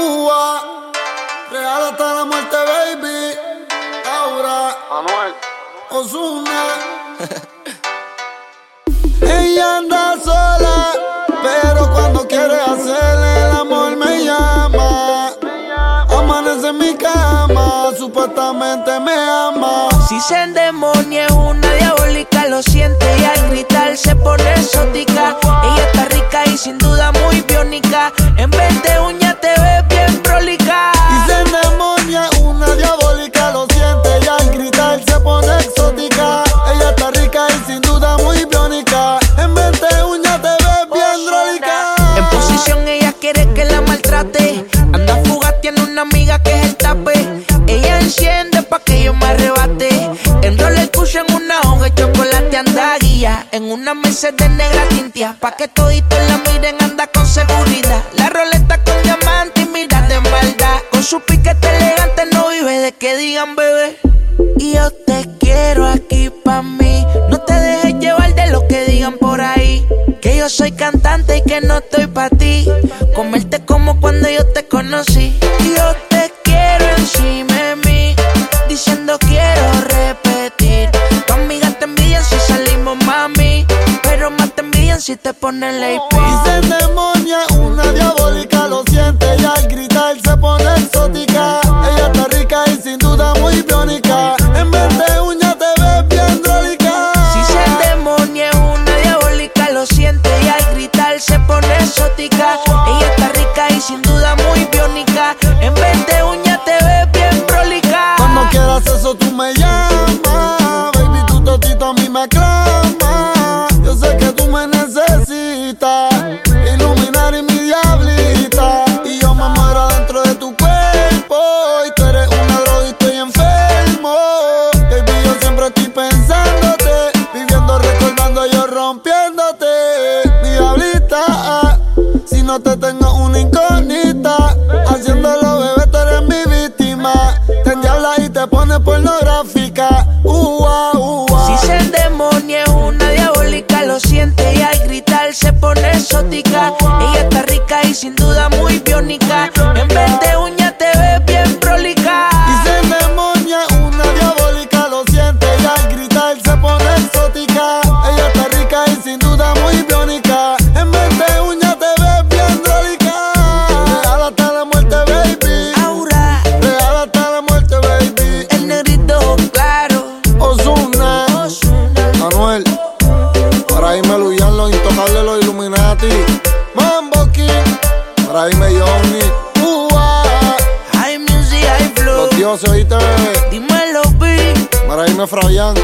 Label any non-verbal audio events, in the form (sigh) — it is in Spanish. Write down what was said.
Ua, real hasta la muerte, baby. Ahora, Manuel. Osuna. (laughs) Ella anda sola, pero cuando quiere hacer el amor me llama. Amanece en mi cama, supuestamente me ama. Si se endemonia es una diabólica, lo siente En una mesa de negra tintia. Pa' que toditos la miren, anda con seguridad. La roleta con diamante y mira de maldad. Con su piquete elegante no vive de que digan bebé. Y yo te quiero aquí pa' mí. No te dejes llevar de lo que digan por ahí. Que yo soy cantante y que no estoy pa' ti. Comerte como cuando yo te conocí. Y yo te quiero encima de mí. Diciendo quiero si te ponen la IP. Y se endemonia, una diabólica, lo siente y al gritar se pone exótica. Ella está rica y sin duda muy biónica. En vez de uña te ves bien drólica. Si se endemonia es una diabólica, lo siente y al gritar se pone exótica. Ella está rica y sin duda muy biónica. En vez de uña te ves bien prolica. Cuando quieras eso tú me llamas. Baby, tu totito a mí me aclama. Rompiéndote. Mi diablita. Si no te tengo una incógnita. Haciéndolo, bebé, tú eres mi víctima. Te endiabla y te pones pornográfica. Ua, ua. Si se endemonia es una diabólica, lo siente y al gritar se pone exótica. Ella está rica y sin duda muy biónica. En vez de Illuminati. Mambo King. Para irme Johnny. Ua. High music, high flow. Los dioses, oíste, bebé. Dímelo, big. Para irme Fabián.